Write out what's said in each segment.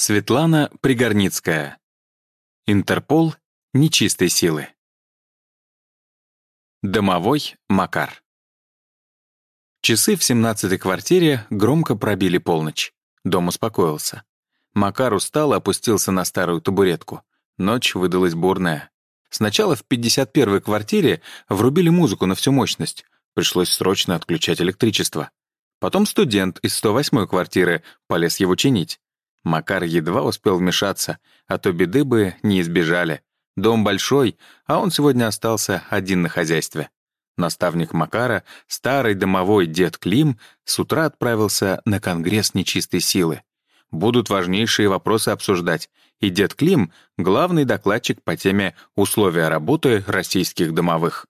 Светлана Пригорницкая. Интерпол нечистой силы. Домовой Макар. Часы в семнадцатой квартире громко пробили полночь. Дом успокоился. Макар устал и опустился на старую табуретку. Ночь выдалась бурная. Сначала в 51-й квартире врубили музыку на всю мощность. Пришлось срочно отключать электричество. Потом студент из 108-й квартиры полез его чинить. Макар едва успел вмешаться, а то беды бы не избежали. Дом большой, а он сегодня остался один на хозяйстве. Наставник Макара, старый домовой дед Клим, с утра отправился на конгресс нечистой силы. Будут важнейшие вопросы обсуждать, и дед Клим — главный докладчик по теме «Условия работы российских домовых».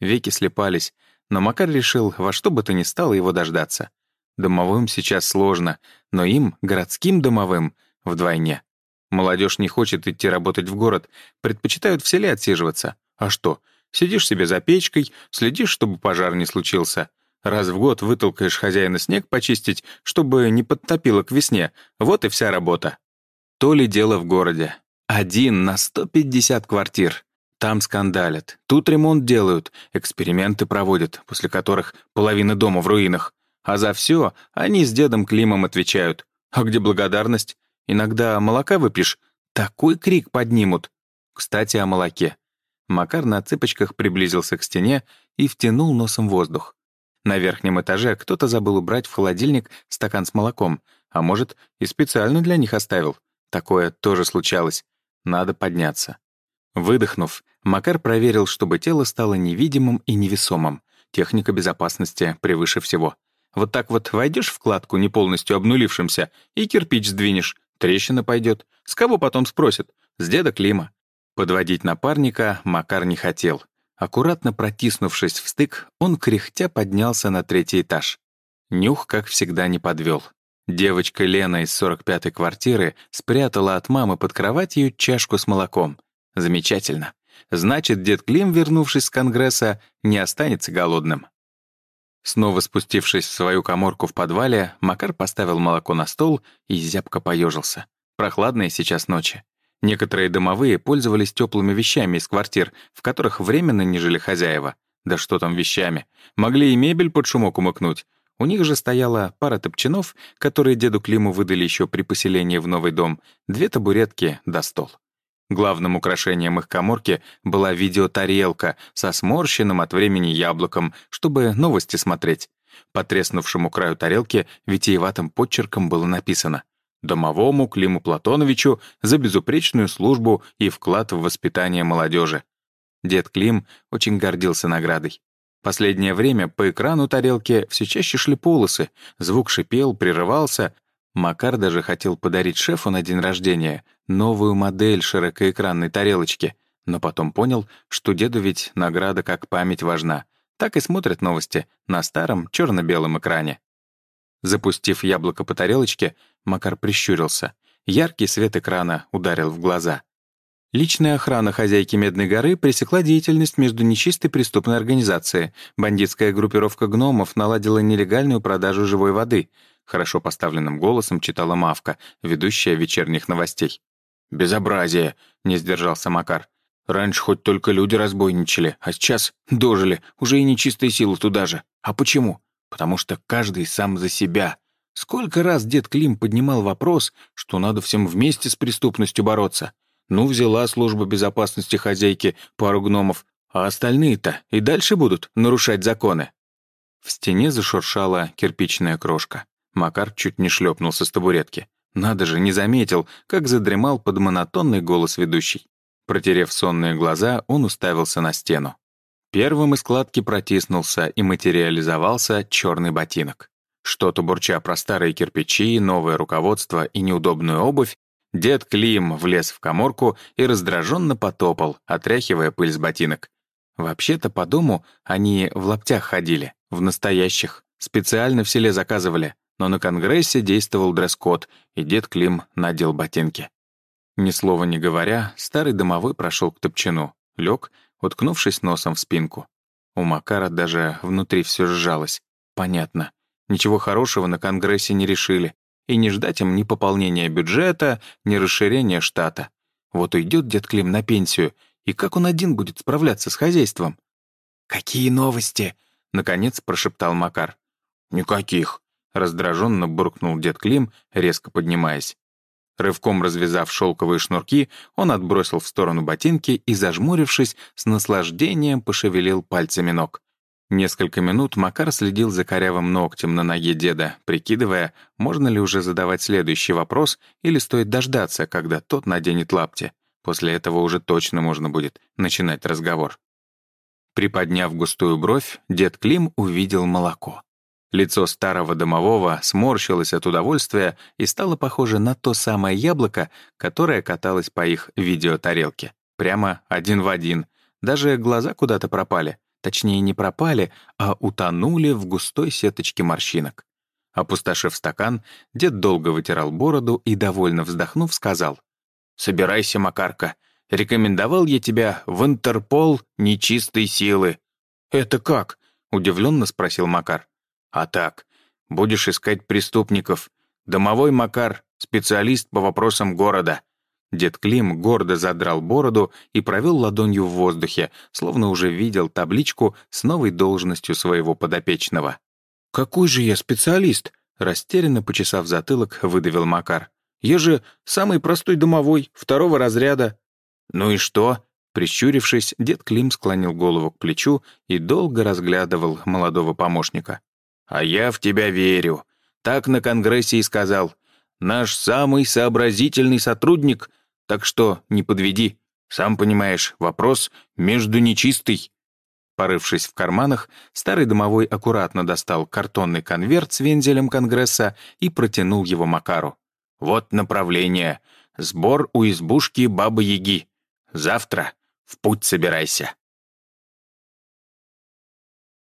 Веки слепались, но Макар решил во что бы то ни стало его дождаться. Домовым сейчас сложно, но им, городским домовым, вдвойне. Молодежь не хочет идти работать в город, предпочитают в селе отсиживаться. А что, сидишь себе за печкой, следишь, чтобы пожар не случился. Раз в год вытолкаешь хозяина снег почистить, чтобы не подтопило к весне. Вот и вся работа. То ли дело в городе. Один на 150 квартир. Там скандалят, тут ремонт делают, эксперименты проводят, после которых половина дома в руинах. А за все они с дедом Климом отвечают. А где благодарность? Иногда молока выпьешь, такой крик поднимут. Кстати, о молоке. Макар на цыпочках приблизился к стене и втянул носом воздух. На верхнем этаже кто-то забыл убрать в холодильник стакан с молоком, а может, и специально для них оставил. Такое тоже случалось. Надо подняться. Выдохнув, Макар проверил, чтобы тело стало невидимым и невесомым. Техника безопасности превыше всего. Вот так вот войдешь в кладку не полностью обнулившимся и кирпич сдвинешь, трещина пойдет. С кого потом спросят? С деда Клима. Подводить напарника Макар не хотел. Аккуратно протиснувшись в стык, он кряхтя поднялся на третий этаж. Нюх, как всегда, не подвел. Девочка Лена из 45-й квартиры спрятала от мамы под кроватью чашку с молоком. Замечательно. Значит, дед Клим, вернувшись с Конгресса, не останется голодным. Снова спустившись в свою коморку в подвале, Макар поставил молоко на стол и зябко поежился. Прохладные сейчас ночи. Некоторые домовые пользовались теплыми вещами из квартир, в которых временно не жили хозяева. Да что там вещами. Могли и мебель под шумок умыкнуть. У них же стояла пара топчанов, которые деду Климу выдали еще при поселении в новый дом, две табуретки да стол. Главным украшением их коморки была видеотарелка со сморщенным от времени яблоком, чтобы новости смотреть. По треснувшему краю тарелки витиеватым подчерком было написано «Домовому Климу Платоновичу за безупречную службу и вклад в воспитание молодежи». Дед Клим очень гордился наградой. Последнее время по экрану тарелки все чаще шли полосы, звук шипел, прерывался, Макар даже хотел подарить шефу на день рождения новую модель широкоэкранной тарелочки, но потом понял, что деду ведь награда как память важна. Так и смотрят новости на старом черно-белом экране. Запустив яблоко по тарелочке, Макар прищурился. Яркий свет экрана ударил в глаза. Личная охрана хозяйки Медной горы пресекла деятельность между нечистой преступной организацией. Бандитская группировка гномов наладила нелегальную продажу живой воды — хорошо поставленным голосом читала Мавка, ведущая вечерних новостей. «Безобразие!» — не сдержался Макар. «Раньше хоть только люди разбойничали, а сейчас дожили, уже и нечистые силы туда же. А почему? Потому что каждый сам за себя. Сколько раз дед Клим поднимал вопрос, что надо всем вместе с преступностью бороться. Ну, взяла служба безопасности хозяйки пару гномов, а остальные-то и дальше будут нарушать законы». В стене зашуршала кирпичная крошка. Макар чуть не шлепнулся с табуретки. Надо же, не заметил, как задремал под монотонный голос ведущий. Протерев сонные глаза, он уставился на стену. Первым из кладки протиснулся и материализовался черный ботинок. Что-то бурча про старые кирпичи, новое руководство и неудобную обувь, дед Клим влез в коморку и раздраженно потопал, отряхивая пыль с ботинок. Вообще-то по дому они в лаптях ходили, в настоящих, специально в селе заказывали, но на Конгрессе действовал дресс-код, и дед Клим надел ботинки. Ни слова не говоря, старый домовой прошел к топчину, лег, уткнувшись носом в спинку. У Макара даже внутри все сжалось. Понятно. Ничего хорошего на Конгрессе не решили. и не ждать им ни пополнения бюджета, ни расширения штата. Вот уйдет дед Клим на пенсию, и как он один будет справляться с хозяйством? «Какие новости?» — наконец прошептал Макар. «Никаких», — раздраженно буркнул дед Клим, резко поднимаясь. Рывком развязав шелковые шнурки, он отбросил в сторону ботинки и, зажмурившись, с наслаждением пошевелил пальцами ног. Несколько минут Макар следил за корявым ногтем на ноге деда, прикидывая, можно ли уже задавать следующий вопрос или стоит дождаться, когда тот наденет лапти. После этого уже точно можно будет начинать разговор. Приподняв густую бровь, дед Клим увидел молоко. Лицо старого домового сморщилось от удовольствия и стало похоже на то самое яблоко, которое каталось по их видеотарелке. Прямо один в один. Даже глаза куда-то пропали. Точнее, не пропали, а утонули в густой сеточке морщинок. Опустошив стакан, дед долго вытирал бороду и, довольно вздохнув, сказал, «Собирайся, Макарка, рекомендовал я тебя в Интерпол нечистой силы». «Это как?» — удивленно спросил Макар. «А так, будешь искать преступников. Домовой Макар, специалист по вопросам города. Дед Клим гордо задрал бороду и провел ладонью в воздухе, словно уже видел табличку с новой должностью своего подопечного. «Какой же я специалист?» Растерянно почесав затылок, выдавил Макар. «Я же самый простой домовой, второго разряда». «Ну и что?» Прищурившись, дед Клим склонил голову к плечу и долго разглядывал молодого помощника. «А я в тебя верю. Так на Конгрессе и сказал. Наш самый сообразительный сотрудник так что не подведи. Сам понимаешь, вопрос между нечистый». Порывшись в карманах, старый домовой аккуратно достал картонный конверт с вензелем Конгресса и протянул его Макару. «Вот направление. Сбор у избушки Бабы-Яги. Завтра в путь собирайся».